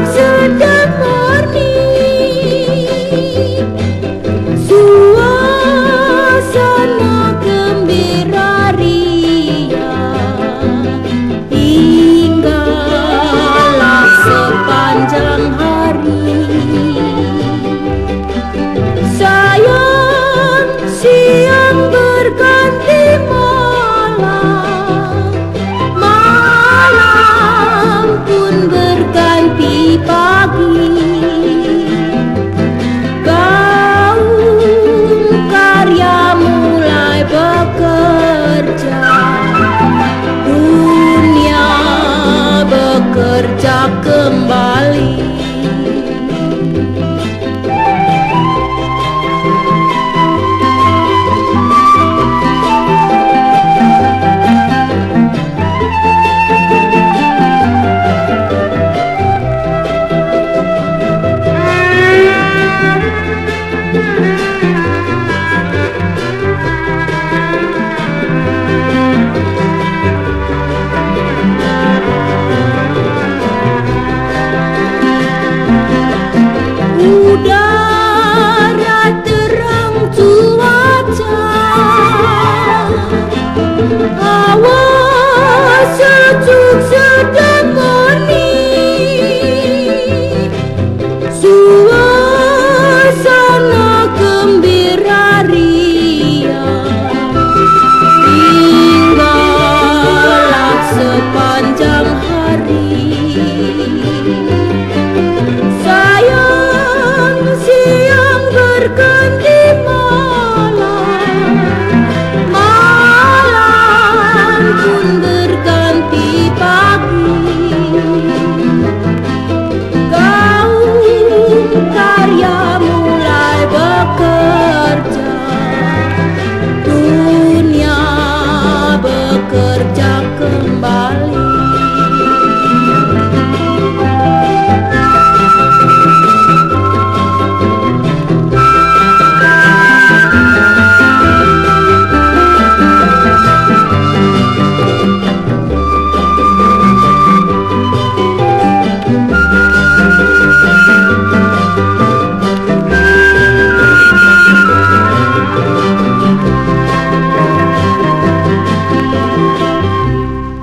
как все remember